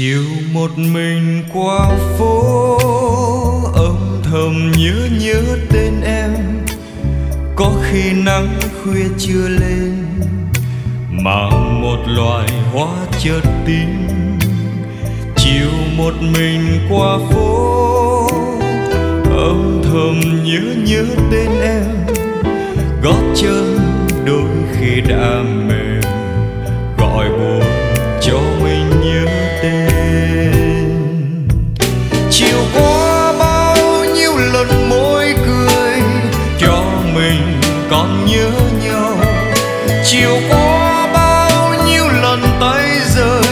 chiều một mình qua phố, âm thầm nhớ nhớ tên em. Có khi nắng khuya chưa lên, mang một loài hoa chợt tím. Chiều một mình qua phố, âm thầm nhớ nhớ tên em. Gót chân đôi khi đã mềm, gọi buồn cho mình nhớ tên. Chiều qua bao nhiêu lần môi cười, cho mình còn nhớ nhau. Chiều qua bao nhiêu lần tay rơi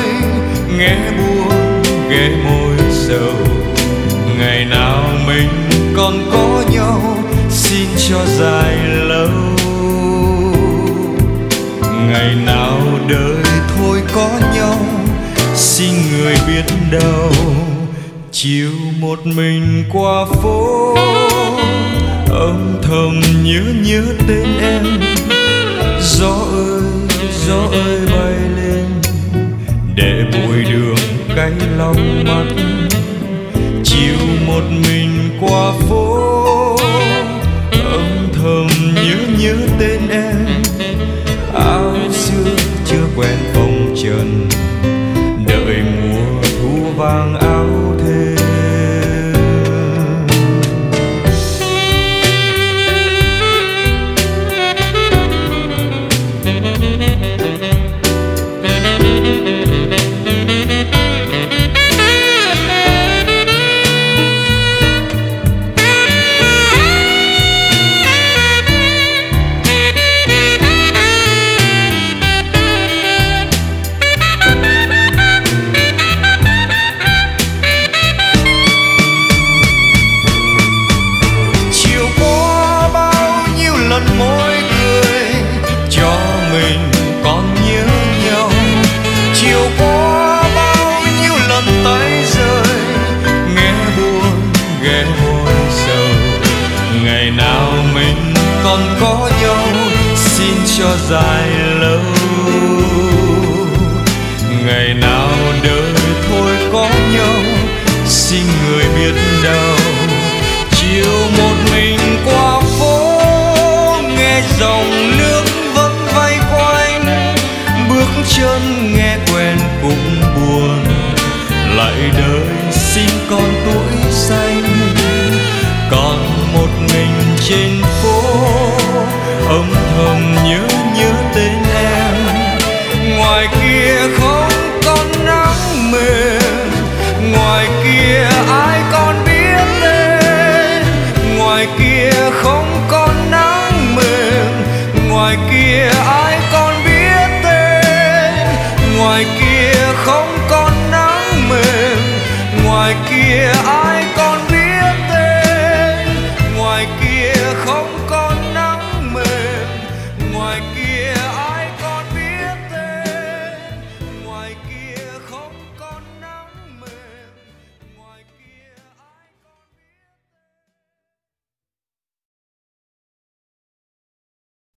nghe buồn ghé môi sầu. Ngày nào mình còn có nhau, xin cho dài lâu. Ngày nào đời thôi có nhau xin người biết đâu, chiều một mình qua phố. Âm thầm nhớ nhớ tên em. Gió ơi gió ơi bay lên, để bụi đường cay lòng mắt chiều một mình qua phố, âm thầm nhớ nhớ tên em. Áo xưa chưa quen phong trần bang nào mình còn có nhau, xin cho dài lâu. Ngày nào đời thôi có nhau, xin người biết đâu. Chiều một mình qua phố, nghe dòng nước vẫn vây quanh. Bước chân nghe quen cũng buồn, lại đời xin con tuổi xanh.